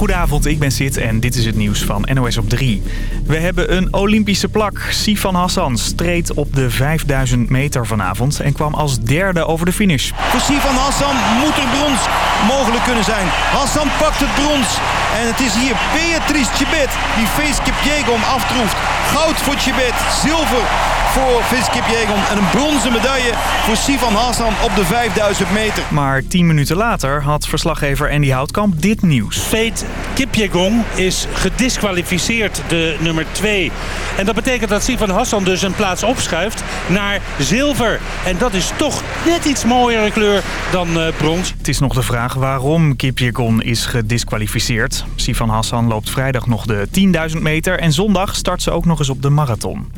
Goedenavond, ik ben Sid en dit is het nieuws van NOS op 3. We hebben een Olympische plak. Sifan Hassan streed op de 5000 meter vanavond en kwam als derde over de finish. Voor Sifan Hassan moet er brons mogelijk kunnen zijn. Hassan pakt het brons en het is hier Beatrice Chibet die Face Kipjegon aftroeft. Goud voor Chibet, zilver voor Face Kipjegon en een bronzen medaille voor Sifan Hassan op de 5000 meter. Maar 10 minuten later had verslaggever Andy Houtkamp dit nieuws. Fate Kipjegon is gedisqualificeerd, de nummer 2. En dat betekent dat Sifan Hassan dus een plaats opschuift naar zilver. En dat is toch net iets mooiere kleur dan uh, brons. Het is nog de vraag waarom Kipjegon is gedisqualificeerd. Sifan Hassan loopt vrijdag nog de 10.000 meter en zondag start ze ook nog eens op de marathon.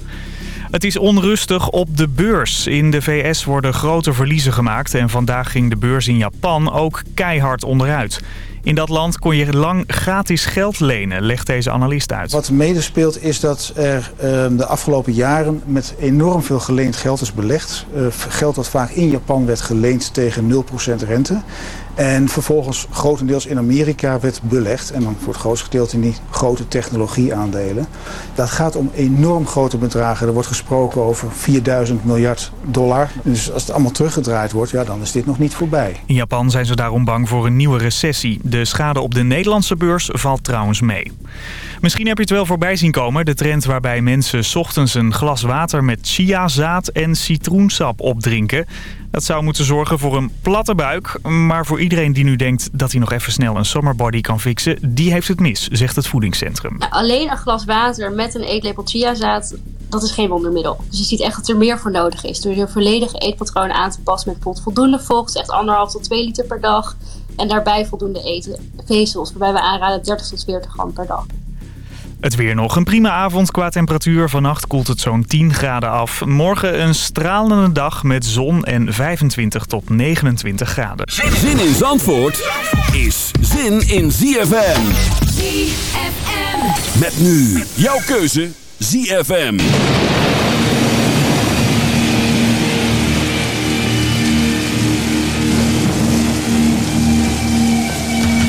Het is onrustig op de beurs. In de VS worden grote verliezen gemaakt en vandaag ging de beurs in Japan ook keihard onderuit. In dat land kon je lang gratis geld lenen, legt deze analist uit. Wat medespeelt is dat er uh, de afgelopen jaren met enorm veel geleend geld is belegd. Uh, geld dat vaak in Japan werd geleend tegen 0% rente. En vervolgens grotendeels in Amerika werd belegd. En dan voor het grootste gedeelte in die grote technologieaandelen. Dat gaat om enorm grote bedragen. Er wordt gesproken over 4000 miljard dollar. Dus als het allemaal teruggedraaid wordt, ja, dan is dit nog niet voorbij. In Japan zijn ze daarom bang voor een nieuwe recessie. De schade op de Nederlandse beurs valt trouwens mee. Misschien heb je het wel voorbij zien komen. De trend waarbij mensen ochtends een glas water met chiazaad en citroensap opdrinken. Dat zou moeten zorgen voor een platte buik. Maar voor iedereen die nu denkt dat hij nog even snel een summerbody kan fixen... die heeft het mis, zegt het voedingscentrum. Alleen een glas water met een eetlepel chiazaad, dat is geen wondermiddel. Dus je ziet echt dat er meer voor nodig is. Door je volledige eetpatroon aan te passen met bijvoorbeeld voldoende vocht... echt anderhalf tot 2 liter per dag... En daarbij voldoende eten, vezels, waarbij we aanraden 30 tot 40 gram per dag. Het weer nog. Een prima avond qua temperatuur. Vannacht koelt het zo'n 10 graden af. Morgen een stralende dag met zon en 25 tot 29 graden. Zin in Zandvoort is zin in ZFM. ZFM. Met nu jouw keuze ZFM.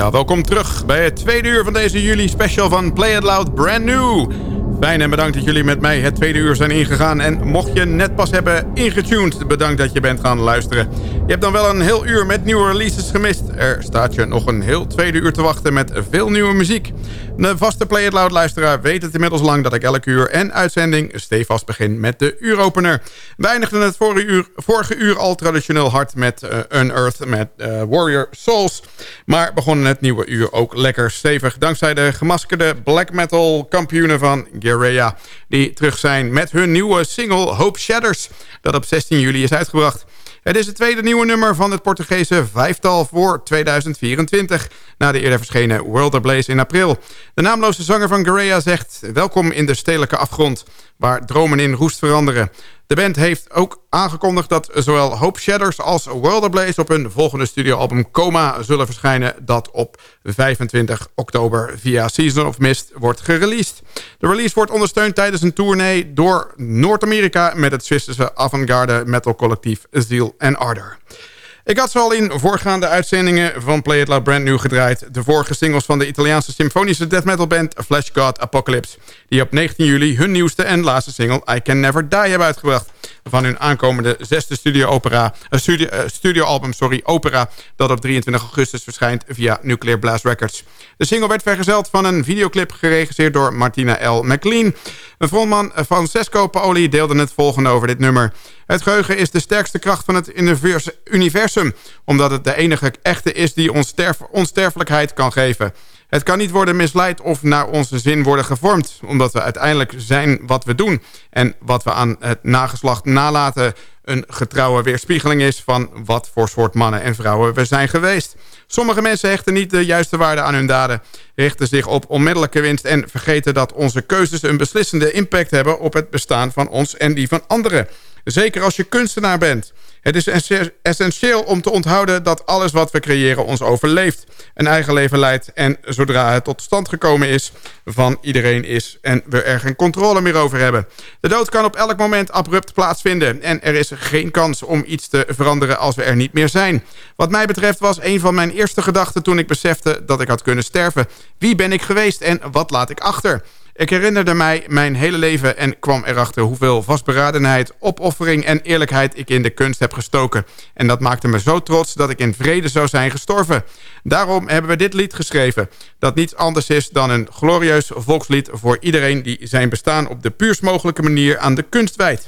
Ja, welkom terug bij het tweede uur van deze juli special van Play It Loud Brand New. Fijn en bedankt dat jullie met mij het tweede uur zijn ingegaan. En mocht je net pas hebben ingetuned, bedankt dat je bent gaan luisteren. Je hebt dan wel een heel uur met nieuwe releases gemist. Er staat je nog een heel tweede uur te wachten met veel nieuwe muziek. De vaste Play It Loud luisteraar weet het inmiddels lang dat ik elk uur en uitzending stevast begin met de uuropener. We eindigden het vorige uur, vorige uur al traditioneel hard met uh, Unearth met uh, Warrior Souls. Maar begonnen het nieuwe uur ook lekker stevig dankzij de gemaskerde black metal kampioenen van Guerrilla. Die terug zijn met hun nieuwe single Hope Shatters dat op 16 juli is uitgebracht. Het is het tweede nieuwe nummer van het Portugese vijftal voor 2024... na de eerder verschenen World Ablaze in april. De naamloze zanger van Guerrilla zegt... welkom in de stedelijke afgrond, waar dromen in roest veranderen. De band heeft ook aangekondigd dat zowel Hope Shatters als World Ablaze... op hun volgende studioalbum Coma zullen verschijnen... dat op 25 oktober via Season of Mist wordt gereleased. De release wordt ondersteund tijdens een tournee door Noord-Amerika... met het Zwitserse avant-garde metal collectief Zeal and Ardor. Ik had ze al in voorgaande uitzendingen van Play It Loud Brand New gedraaid. De vorige singles van de Italiaanse symfonische death metal band Flash God Apocalypse. Die op 19 juli hun nieuwste en laatste single I Can Never Die hebben uitgebracht. Van hun aankomende zesde studio-opera, uh, studio, uh, sorry, Opera... dat op 23 augustus verschijnt via Nuclear Blast Records. De single werd vergezeld van een videoclip geregisseerd door Martina L. McLean. Een frontman Francesco Paoli deelde het volgende over dit nummer. Het geheugen is de sterkste kracht van het universum... omdat het de enige echte is die ons onsterfelijkheid kan geven. Het kan niet worden misleid of naar onze zin worden gevormd... omdat we uiteindelijk zijn wat we doen... en wat we aan het nageslacht nalaten een getrouwe weerspiegeling is... van wat voor soort mannen en vrouwen we zijn geweest. Sommige mensen hechten niet de juiste waarde aan hun daden... richten zich op onmiddellijke winst... en vergeten dat onze keuzes een beslissende impact hebben... op het bestaan van ons en die van anderen... Zeker als je kunstenaar bent. Het is essentieel om te onthouden dat alles wat we creëren ons overleeft. Een eigen leven leidt en zodra het tot stand gekomen is van iedereen is... en we er geen controle meer over hebben. De dood kan op elk moment abrupt plaatsvinden... en er is geen kans om iets te veranderen als we er niet meer zijn. Wat mij betreft was een van mijn eerste gedachten toen ik besefte dat ik had kunnen sterven. Wie ben ik geweest en wat laat ik achter? Ik herinnerde mij mijn hele leven en kwam erachter hoeveel vastberadenheid, opoffering en eerlijkheid ik in de kunst heb gestoken. En dat maakte me zo trots dat ik in vrede zou zijn gestorven. Daarom hebben we dit lied geschreven, dat niets anders is dan een glorieus volkslied voor iedereen die zijn bestaan op de puurst mogelijke manier aan de kunst wijdt.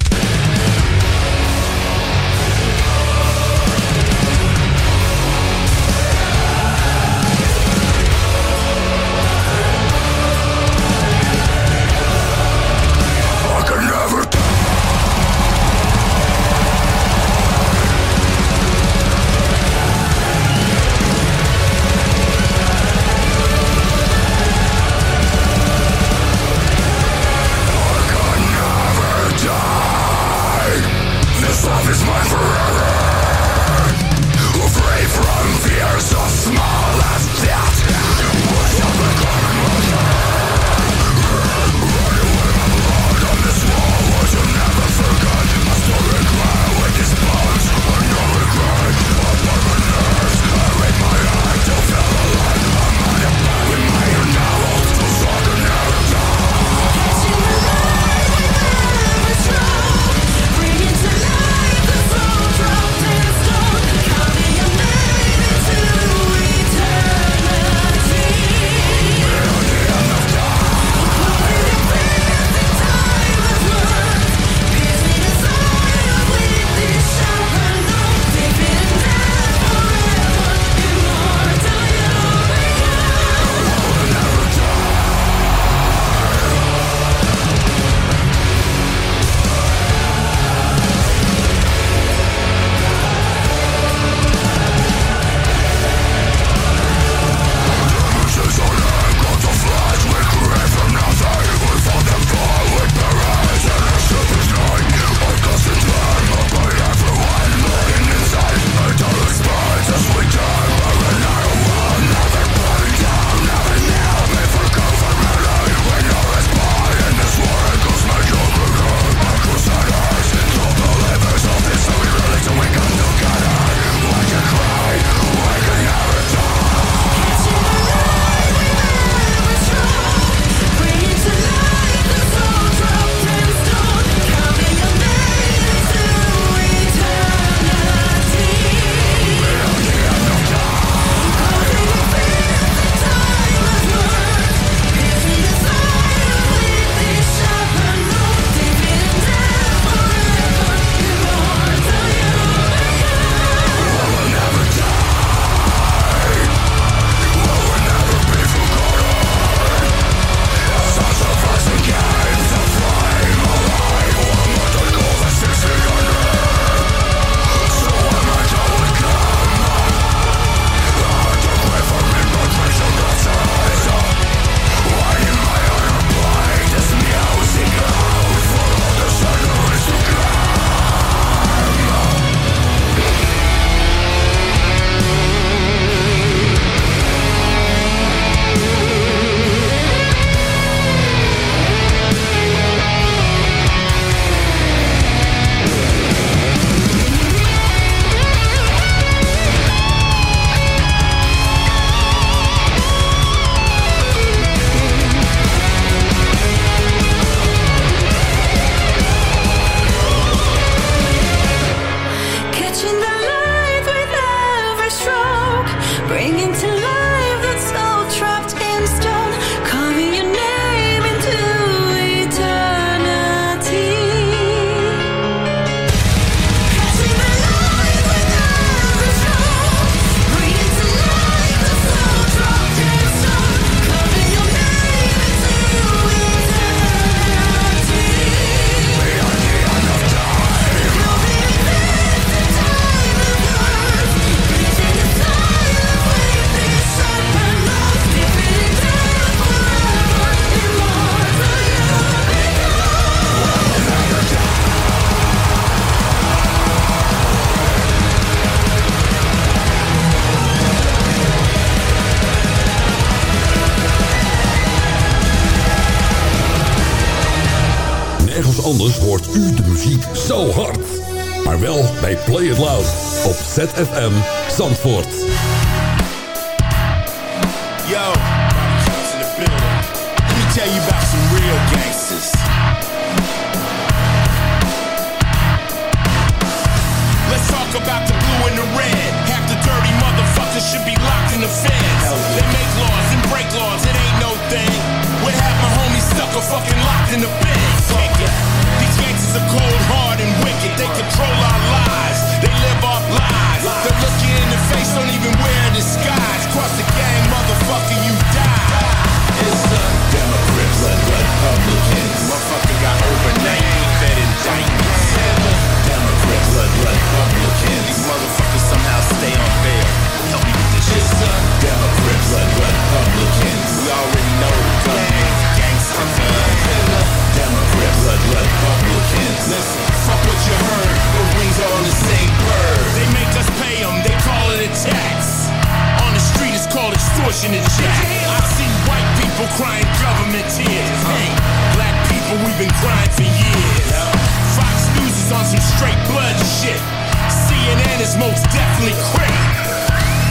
Anders hoort u de muziek zo hard. Maar wel bij Play It Loud op ZFM Zandvoort. Yo, in the building. Let me tell you about some real gangsters. Let's talk about the blue and the red. Half the dirty motherfuckers should be locked in the feds. They make laws and break laws, it ain't no thing. What my homies stuck or fucking locked in the bed. Fuck it. These gangsters are cold, hard, and wicked. They control our lives. They live off lies. They look you in the face, don't even wear a disguise. Cross the gang, motherfucker, you die. It's the Democrats, blood, Republicans. Motherfucker got overnight fed indictments. Democrats, blood, Republicans. These motherfuckers somehow Listen, fuck what you heard. The wings are on the same bird. They make us pay them. They call it a tax. On the street, it's called extortion and jack. I see white people crying government tears. Hey, black people, we've been crying for years. Fox News is on some straight blood shit. CNN is most definitely crack.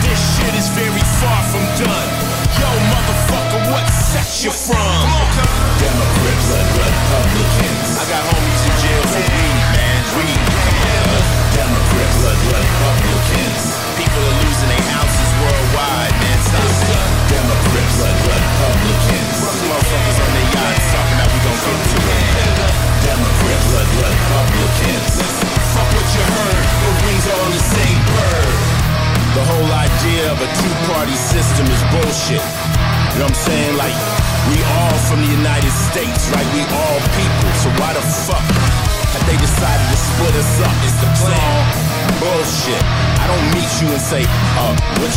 This shit is very far from done. Yo, motherfucker, what sex you from? Democrats, blood, Republicans. I got homies in jail for weed, man. Weed. Democrats, blood, Republicans. People are losing their houses worldwide, man. Stop it. Democrats, blood, Republicans.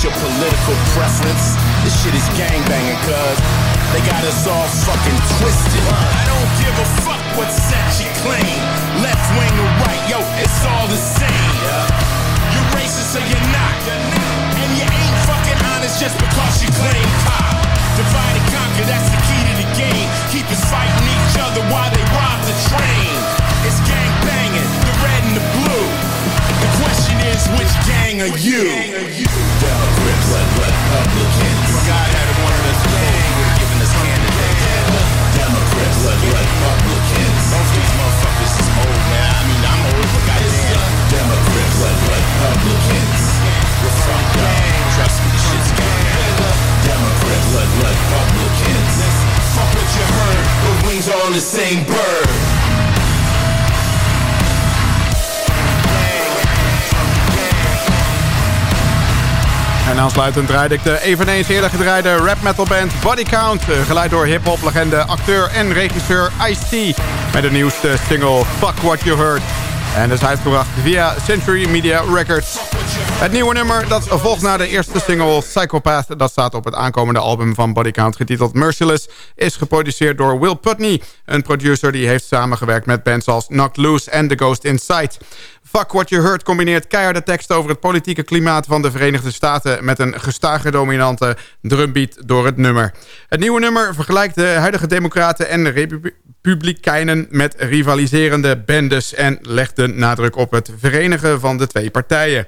Your political preference? This shit is gangbanging, cuz they got us all fucking twisted. I don't give a fuck what sex you claim. Left wing or right, yo, it's all the same. You're racist or you're not. And you ain't fucking honest just because you claim cop. Divide and conquer, that's the key to the game. Keep us fighting each other while they rob the train. It's gang banging, the red and the blue. The question is, which gang are you? Democrats, Republicans. God had wanted us he would have given us candidates. Democrats, Republicans. Most of these motherfuckers is old, man. I mean, I'm old, but goddamn. Democrats, Republicans. We're fucked up. Trust me, shit's gang. Democrats, Republicans. Fuck what you heard. The wings are on the same bird. En aansluitend draaide ik de eveneens eerder gedraaide rap metal band Body Count. eh, Geleid door hip-hop legende, acteur en regisseur Ice-T. Met de nieuwste single Fuck What You Heard. En is uitgebracht via Century Media Records. Het nieuwe nummer dat volgt na de eerste single Psychopath... dat staat op het aankomende album van Body Count getiteld Merciless... is geproduceerd door Will Putney. Een producer die heeft samengewerkt met bands als Knocked Loose en The Ghost Inside. Fuck What You Heard combineert keiharde tekst over het politieke klimaat van de Verenigde Staten... met een gestage dominante drumbeat door het nummer. Het nieuwe nummer vergelijkt de huidige democraten en republikeinen... met rivaliserende bendes en legt de nadruk op het verenigen van de twee partijen.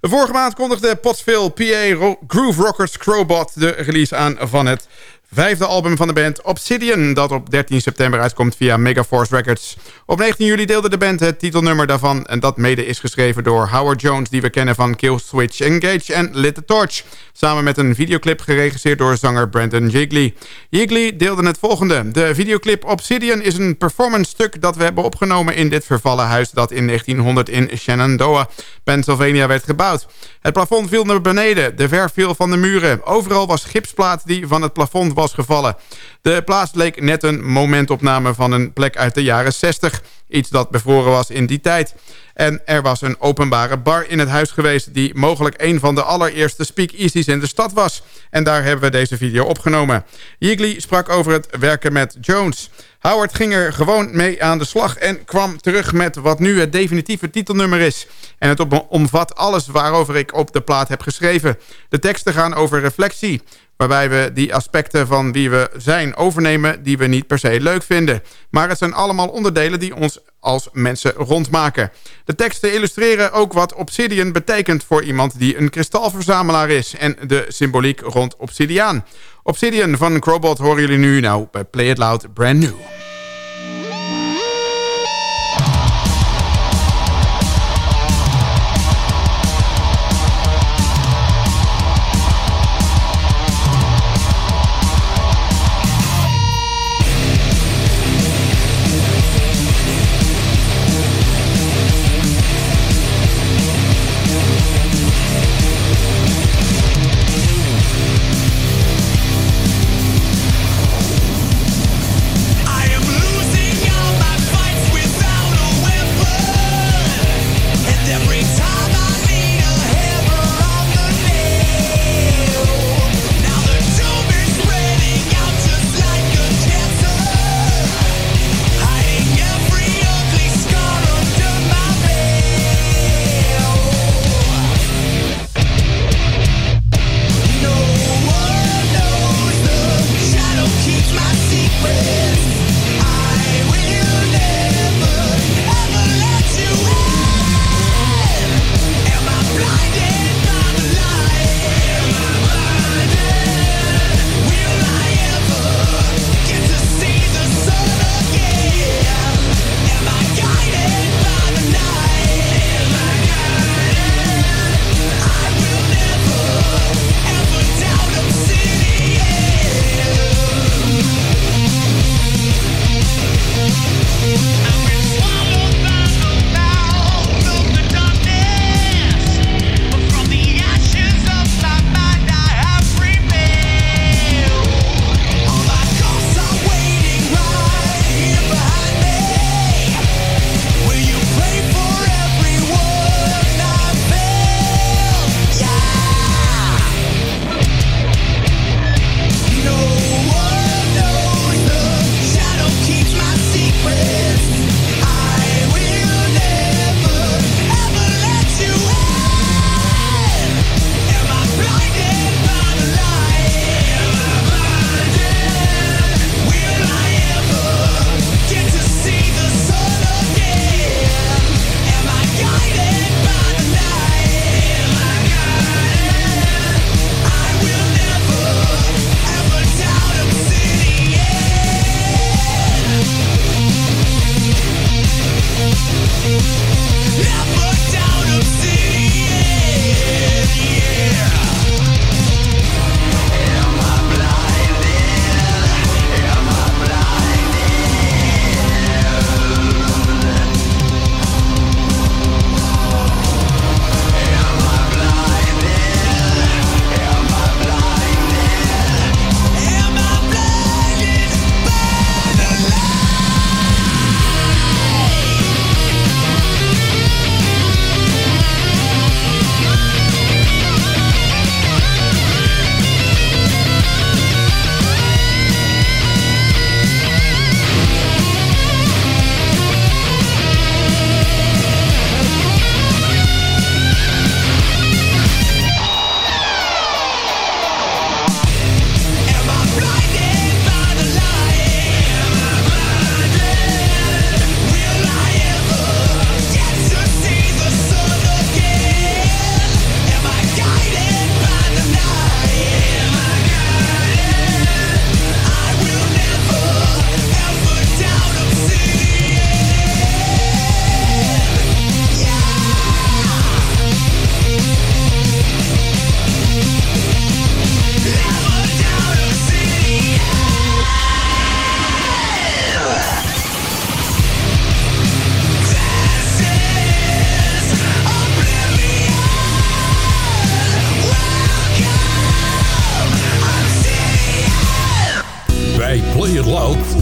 Vorige maand kondigde Pottsville PA Ro Groove Rockers Crowbot de release aan van het vijfde album van de band Obsidian... dat op 13 september uitkomt via Megaforce Records. Op 19 juli deelde de band het titelnummer daarvan... en dat mede is geschreven door Howard Jones... die we kennen van Killswitch Engage en Lit the Torch... samen met een videoclip geregisseerd door zanger Brandon Jiggly. Jiggly deelde het volgende. De videoclip Obsidian is een performance stuk... dat we hebben opgenomen in dit vervallen huis... dat in 1900 in Shenandoah, Pennsylvania werd gebouwd. Het plafond viel naar beneden, de verf viel van de muren. Overal was gipsplaat die van het plafond was gevallen. De plaats leek net een momentopname van een plek uit de jaren 60. Iets dat bevroren was in die tijd. En er was een openbare bar in het huis geweest... die mogelijk een van de allereerste speakeasies in de stad was. En daar hebben we deze video opgenomen. Jiggly sprak over het werken met Jones... Howard ging er gewoon mee aan de slag en kwam terug met wat nu het definitieve titelnummer is. En het omvat alles waarover ik op de plaat heb geschreven. De teksten gaan over reflectie, waarbij we die aspecten van wie we zijn overnemen... die we niet per se leuk vinden. Maar het zijn allemaal onderdelen die ons als mensen rondmaken. De teksten illustreren ook wat obsidian betekent voor iemand die een kristalverzamelaar is... en de symboliek rond obsidiaan. Obsidian van Crowbot horen jullie nu nou bij Play It Loud Brand New.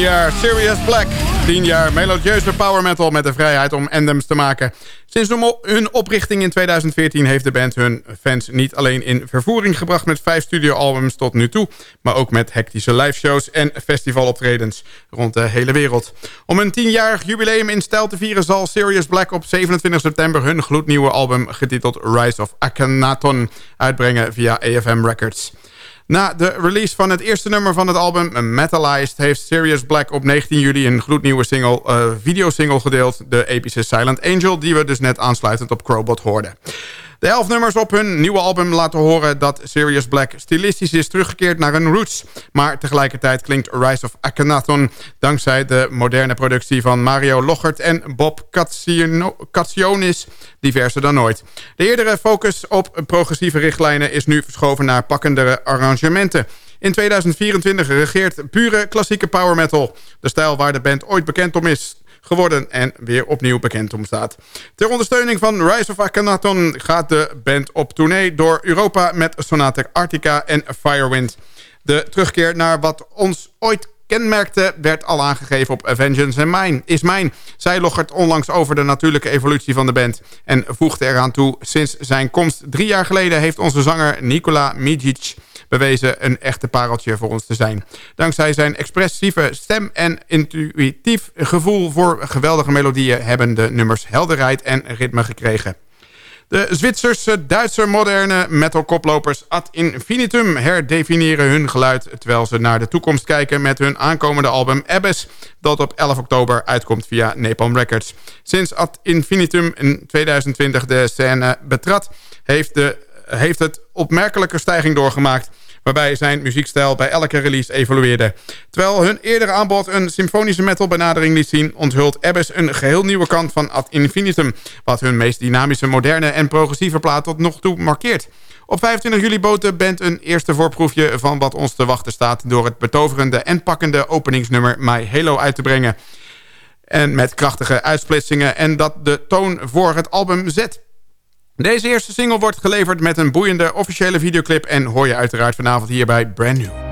Jaar Serious Black. 10 jaar melodieuze power metal met de vrijheid om anthems te maken. Sinds hun oprichting in 2014 heeft de band hun fans niet alleen in vervoering gebracht met vijf studioalbums tot nu toe, maar ook met hectische liveshows en festivaloptredens rond de hele wereld. Om een 10-jarig jubileum in stijl te vieren zal Serious Black op 27 september hun gloednieuwe album getiteld Rise of Akhenaton uitbrengen via AFM Records. Na de release van het eerste nummer van het album Metalized... heeft Sirius Black op 19 juli een gloednieuwe single, uh, videosingle gedeeld. De epische Silent Angel, die we dus net aansluitend op Crowbot hoorden. De elf nummers op hun nieuwe album laten horen dat Sirius Black stilistisch is teruggekeerd naar hun roots. Maar tegelijkertijd klinkt Rise of Akhenaton dankzij de moderne productie van Mario Lochert en Bob Katsionis diverser dan ooit. De eerdere focus op progressieve richtlijnen is nu verschoven naar pakkendere arrangementen. In 2024 regeert pure klassieke power metal. De stijl waar de band ooit bekend om is geworden en weer opnieuw bekend om staat. Ter ondersteuning van Rise of Akhenaton gaat de band op tournee door Europa met Sonata Arctica en Firewind. De terugkeer naar wat ons ooit kenmerkte werd al aangegeven op Vengeance and Mine is Mine. Zij loggert onlangs over de natuurlijke evolutie van de band en voegde eraan toe... sinds zijn komst drie jaar geleden heeft onze zanger Nikola Mijic bewezen een echte pareltje voor ons te zijn. Dankzij zijn expressieve stem en intuïtief gevoel voor geweldige melodieën... hebben de nummers helderheid en ritme gekregen. De Zwitserse Duitse moderne metal-koplopers ad infinitum herdefiniëren hun geluid... terwijl ze naar de toekomst kijken met hun aankomende album Abyss... dat op 11 oktober uitkomt via Napalm Records. Sinds ad infinitum in 2020 de scène betrad... heeft, de, heeft het opmerkelijke stijging doorgemaakt waarbij zijn muziekstijl bij elke release evolueerde. Terwijl hun eerdere aanbod een symfonische metal benadering liet zien... onthult Abyss een geheel nieuwe kant van Ad Infinitum... wat hun meest dynamische, moderne en progressieve plaat tot nog toe markeert. Op 25 juli bood de band een eerste voorproefje van wat ons te wachten staat... door het betoverende en pakkende openingsnummer My Halo uit te brengen. En met krachtige uitsplitsingen en dat de toon voor het album zet. Deze eerste single wordt geleverd met een boeiende officiële videoclip... en hoor je uiteraard vanavond hier bij Brand New.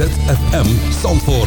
ZFM Zandvoort.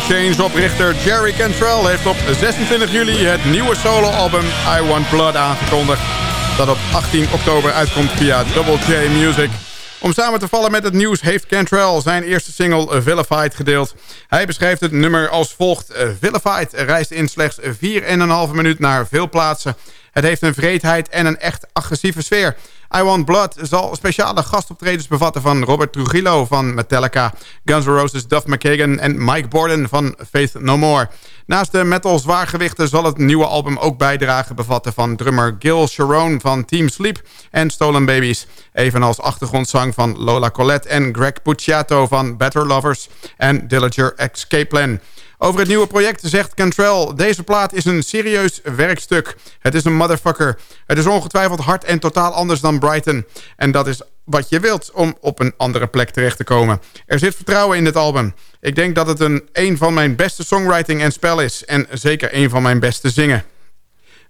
Change-oprichter Jerry Cantrell heeft op 26 juli het nieuwe soloalbum I Want Blood aangekondigd. Dat op 18 oktober uitkomt via Double J Music. Om samen te vallen met het nieuws heeft Cantrell zijn eerste single Vilified gedeeld. Hij beschrijft het nummer als volgt. Vilified reist in slechts 4,5 minuut naar veel plaatsen Het heeft een vreedheid en een echt agressieve sfeer. I Want Blood zal speciale gastoptredens bevatten van Robert Trujillo van Metallica... Guns N' Roses, Duff McKagan en Mike Borden van Faith No More. Naast de metal zwaargewichten zal het nieuwe album ook bijdragen bevatten... van drummer Gil Sharon van Team Sleep en Stolen Babies. Evenals achtergrondzang van Lola Collette en Greg Puciato van Better Lovers... en Dillinger Escape Plan. Over het nieuwe project zegt Cantrell... deze plaat is een serieus werkstuk. Het is een motherfucker. Het is ongetwijfeld hard en totaal anders dan Brighton. En dat is wat je wilt om op een andere plek terecht te komen. Er zit vertrouwen in dit album. Ik denk dat het een, een van mijn beste songwriting en spel is. En zeker een van mijn beste zingen.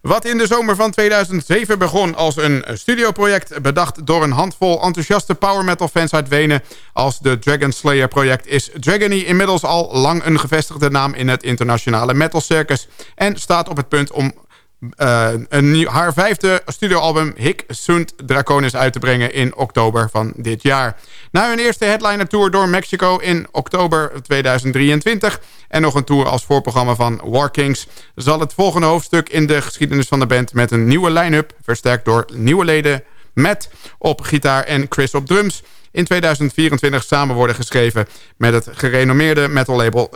Wat in de zomer van 2007 begon als een studioproject... bedacht door een handvol enthousiaste power metal fans uit Wenen... als de Dragon Slayer project is Dragony inmiddels al lang een gevestigde naam... in het internationale metal circus... en staat op het punt om uh, een haar vijfde studioalbum Hic Sunt Draconis uit te brengen in oktober van dit jaar. Na hun eerste headliner tour door Mexico in oktober 2023 en nog een tour als voorprogramma van War Kings... zal het volgende hoofdstuk in de geschiedenis van de band met een nieuwe line-up... versterkt door nieuwe leden Matt op gitaar en Chris op drums in 2024 samen worden geschreven met het gerenommeerde metal label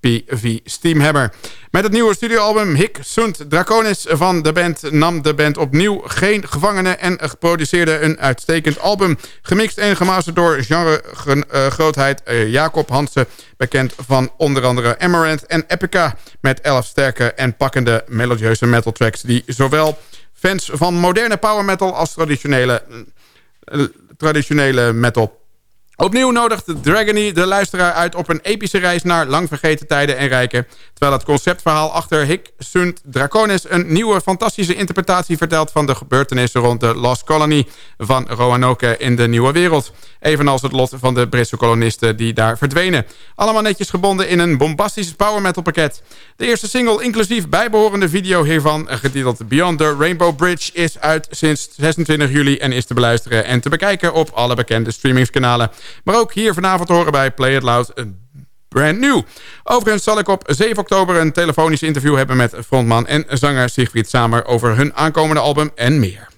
SPV Steamhammer. Met het nieuwe studioalbum Hic Sunt Draconis van de band nam de band opnieuw geen gevangenen en produceerde een uitstekend album. Gemixt en gemasterd door genre-grootheid eh, uh, Jacob Hansen, bekend van onder andere Amaranth en Epica, met elf sterke en pakkende melodieuze metal tracks die zowel fans van moderne power metal als traditionele eh, traditionele metal. Opnieuw nodigt Dragony de luisteraar uit op een epische reis naar lang vergeten tijden en rijken. Terwijl het conceptverhaal achter Hic Sunt Draconis een nieuwe fantastische interpretatie vertelt van de gebeurtenissen rond de Lost Colony van Roanoke in de Nieuwe Wereld. Evenals het lot van de Britse kolonisten die daar verdwenen. Allemaal netjes gebonden in een bombastisch power metal pakket. De eerste single inclusief bijbehorende video hiervan, getiteld Beyond the Rainbow Bridge, is uit sinds 26 juli en is te beluisteren en te bekijken op alle bekende streamingskanalen. Maar ook hier vanavond te horen bij Play It Loud brand new. Overigens zal ik op 7 oktober een telefonisch interview hebben met frontman en zanger Siegfried Samer over hun aankomende album en meer.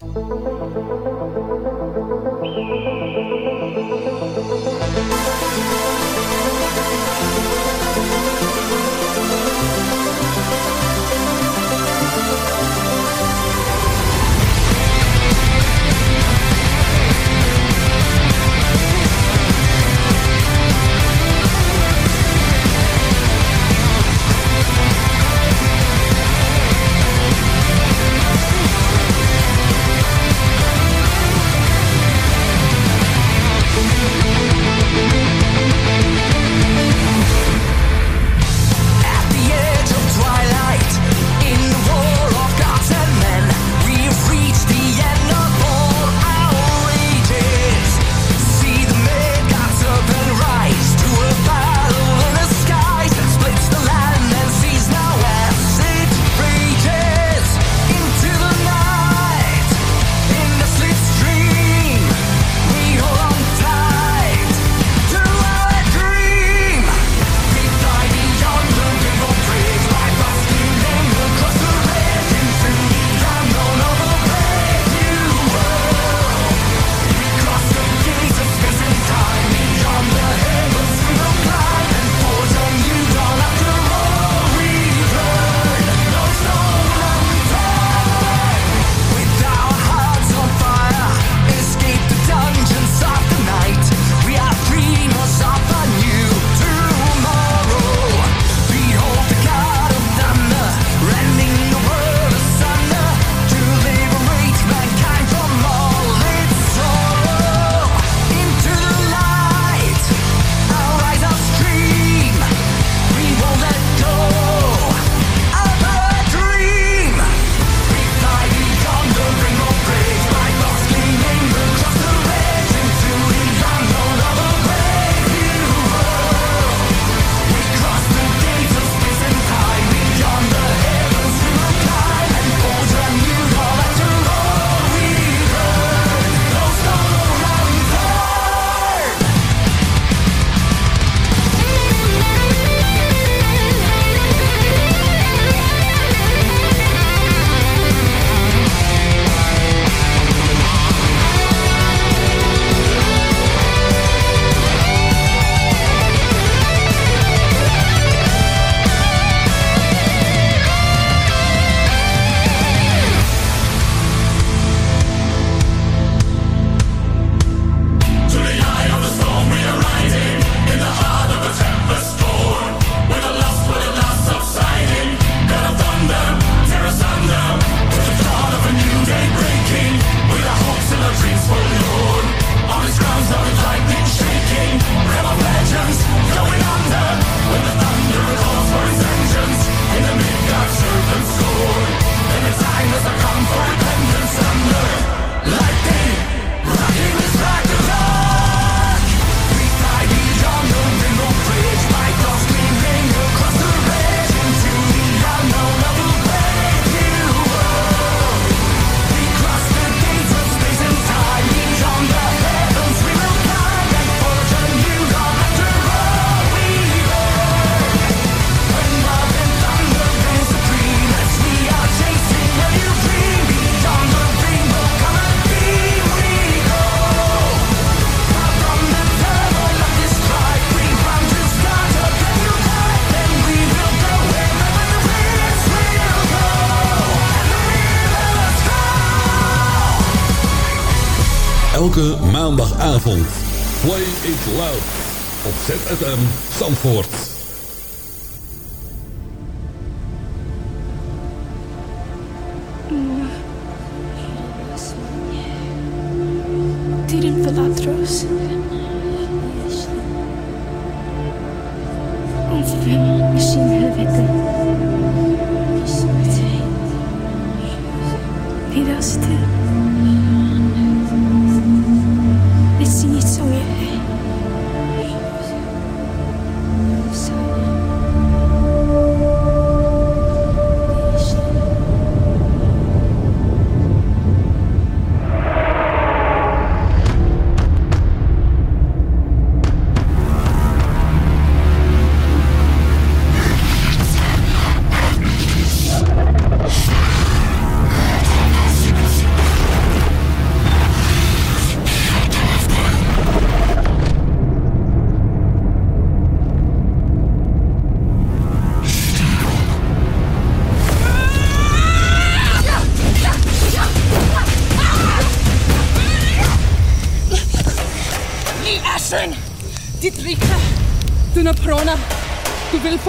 ZFM Zandvoort.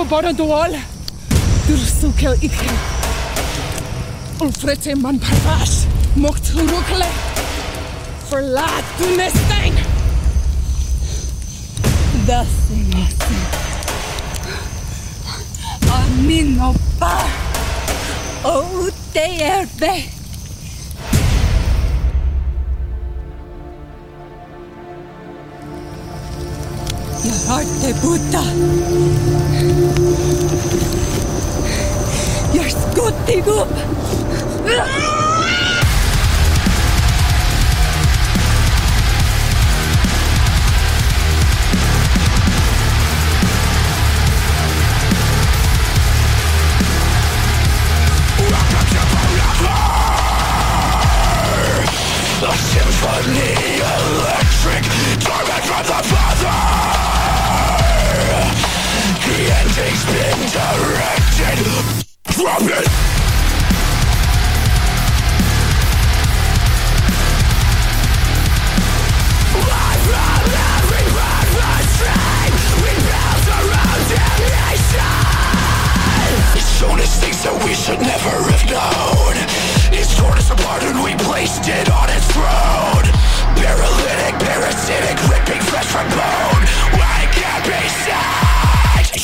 bottom the wall, durstu kel ikhe. Ulfrete man parvash, mokturukle, for la tunesteng. Thus inasin. Amino pa, o te erbe. Arte puta! You're scooting up! symphony electric torment from the father we built around damnation. It's shown us things that we should never have known. It's torn us apart and we placed it on its throne. Paralytic, parasitic, ripping flesh from bone. Why can't be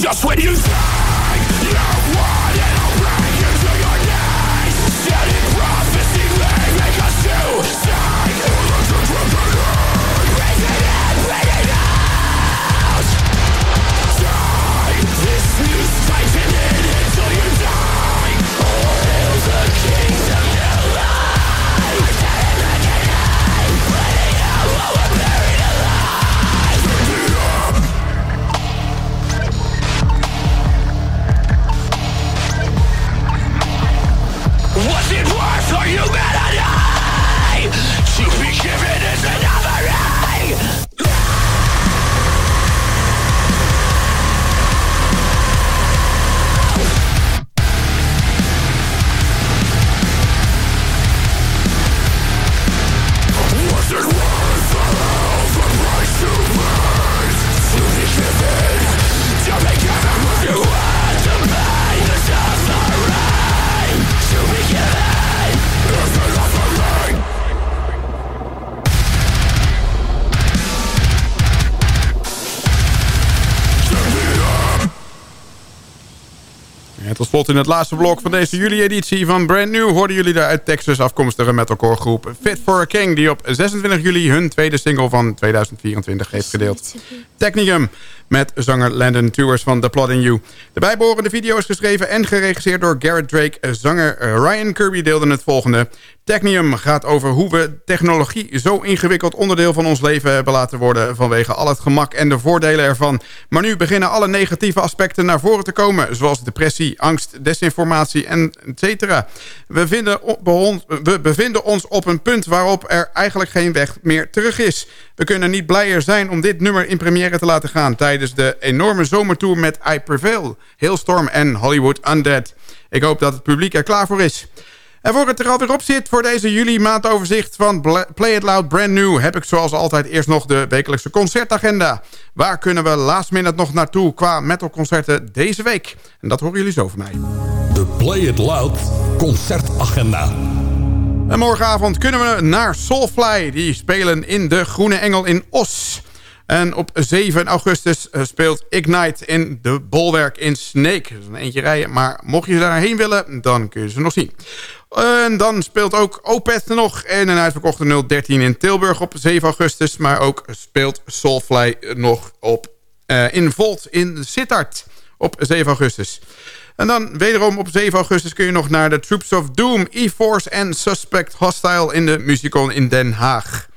Just when you in het laatste blok van deze juli-editie van Brand New... hoorden jullie de uit Texas afkomstige metalcore groep Fit for a King... die op 26 juli hun tweede single van 2024 heeft gedeeld. Technium met zanger Landon Tours van The Plot in You. De bijbehorende video is geschreven en geregisseerd door Garrett Drake. Zanger Ryan Kirby deelde het volgende. Technium gaat over hoe we technologie zo ingewikkeld onderdeel van ons leven hebben laten worden... vanwege al het gemak en de voordelen ervan. Maar nu beginnen alle negatieve aspecten naar voren te komen... zoals depressie, angst, desinformatie en et cetera. We, we bevinden ons op een punt waarop er eigenlijk geen weg meer terug is. We kunnen niet blijer zijn om dit nummer in première te laten gaan... tijdens de enorme zomertour met I Prevail, Hailstorm en Hollywood Undead. Ik hoop dat het publiek er klaar voor is. En voor het er alweer op zit voor deze juli maandoverzicht van Play It Loud Brand New... heb ik zoals altijd eerst nog de wekelijkse concertagenda. Waar kunnen we last minute nog naartoe qua metalconcerten deze week? En dat horen jullie zo van mij. De Play It Loud concertagenda. En morgenavond kunnen we naar Soulfly. Die spelen in de Groene Engel in Os. En op 7 augustus eh, speelt Ignite in de Bolwerk in Snake. Dat is een eentje rijden, maar mocht je daarheen willen, dan kun je ze nog zien. En dan speelt ook Opeth nog in een uitverkochte 013 in Tilburg op 7 augustus. Maar ook speelt Soulfly nog op, uh, in Volt in Sittard op 7 augustus. En dan wederom op 7 augustus kun je nog naar de Troops of Doom, E-Force en Suspect Hostile in de Musicon in Den Haag.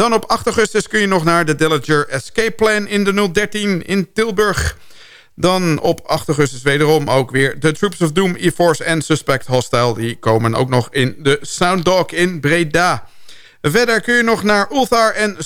Dan op 8 augustus kun je nog naar de Dillinger Escape Plan in de 013 in Tilburg. Dan op 8 augustus wederom ook weer de Troops of Doom, E-Force en Suspect Hostile. Die komen ook nog in de Sounddog in Breda. Verder kun je nog naar Ulthar en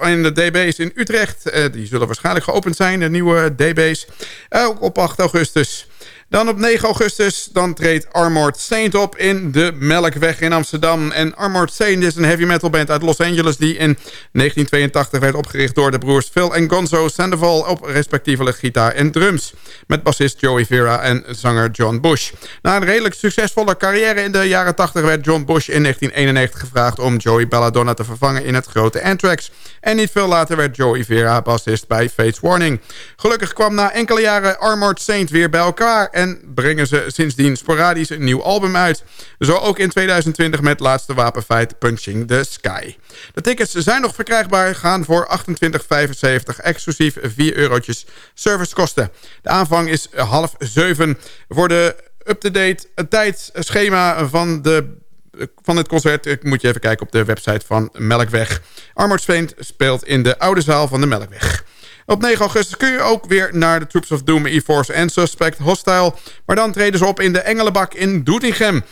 in de DB's in Utrecht. Eh, die zullen waarschijnlijk geopend zijn, de nieuwe DB's. Ook op 8 augustus. Dan op 9 augustus dan treedt Armored Saint op in de Melkweg in Amsterdam. En Armored Saint is een heavy metal band uit Los Angeles... die in 1982 werd opgericht door de broers Phil en Gonzo Sandoval... op respectievelijk gitaar en drums. Met bassist Joey Vera en zanger John Bush. Na een redelijk succesvolle carrière in de jaren 80... werd John Bush in 1991 gevraagd om Joey Belladonna te vervangen in het grote Anthrax. En niet veel later werd Joey Vera bassist bij Fates Warning. Gelukkig kwam na enkele jaren Armored Saint weer bij elkaar en brengen ze sindsdien sporadisch een nieuw album uit. Zo ook in 2020 met laatste wapenfeit Punching the Sky. De tickets zijn nog verkrijgbaar, gaan voor 28,75 exclusief 4 eurotjes servicekosten. De aanvang is half 7 voor de up-to-date tijdschema van de van het concert moet je even kijken op de website van Melkweg. Armored Saint speelt in de oude zaal van de Melkweg. Op 9 augustus kun je ook weer naar de Troops of Doom, E-Force en Suspect Hostile. Maar dan treden ze op in de Engelenbak in Doetinchem.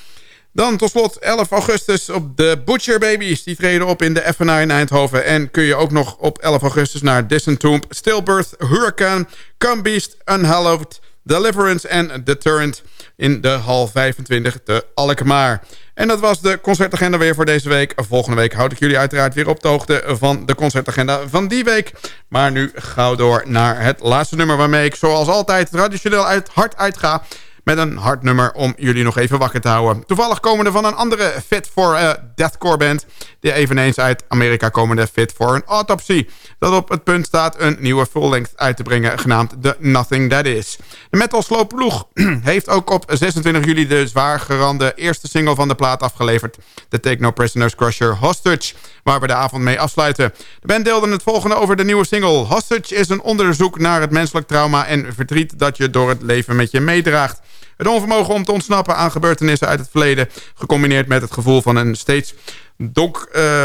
Dan tot slot 11 augustus op de Butcher Babies. Die treden op in de FNA in Eindhoven. En kun je ook nog op 11 augustus naar Disentomb, Stillbirth, Hurricane, Come Beast, Unhallowed, Deliverance en Deterrent in de hal 25 te Alkmaar. En dat was de concertagenda weer voor deze week. Volgende week houd ik jullie uiteraard weer op de hoogte van de concertagenda van die week. Maar nu gauw door naar het laatste nummer waarmee ik zoals altijd traditioneel uit hard uitga met een hard nummer om jullie nog even wakker te houden. Toevallig komende van een andere Fit for a Deathcore band... die eveneens uit Amerika komende Fit for an Autopsy... dat op het punt staat een nieuwe full-length uit te brengen... genaamd The Nothing That Is. De Metal Slow ploeg heeft ook op 26 juli... de zwaar gerande eerste single van de plaat afgeleverd... de Take No Prisoners Crusher Hostage... waar we de avond mee afsluiten. De band deelde het volgende over de nieuwe single. Hostage is een onderzoek naar het menselijk trauma... en verdriet dat je door het leven met je meedraagt. Het onvermogen om te ontsnappen aan gebeurtenissen uit het verleden... gecombineerd met het gevoel van een steeds donk, uh,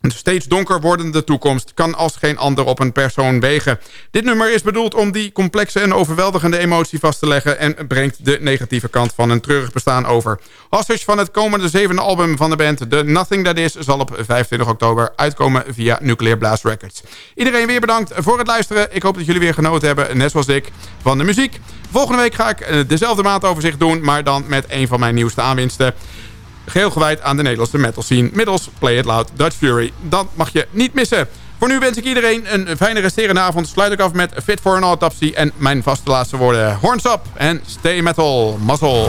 een steeds donker wordende toekomst kan als geen ander op een persoon wegen. Dit nummer is bedoeld om die complexe en overweldigende emotie vast te leggen... en brengt de negatieve kant van een treurig bestaan over. Hostage van het komende zevende album van de band The Nothing That Is... zal op 25 oktober uitkomen via Nuclear Blast Records. Iedereen weer bedankt voor het luisteren. Ik hoop dat jullie weer genoten hebben, net zoals ik, van de muziek. Volgende week ga ik eh, dezelfde maatoverzicht doen... maar dan met een van mijn nieuwste aanwinsten... Geheel gewijd aan de Nederlandse metal scene middels Play It Loud Dutch Fury. Dat mag je niet missen. Voor nu wens ik iedereen een fijne resterende avond. Sluit ik af met Fit for an Autopsy en mijn vaste laatste woorden. Horns up en stay metal. Muzzle.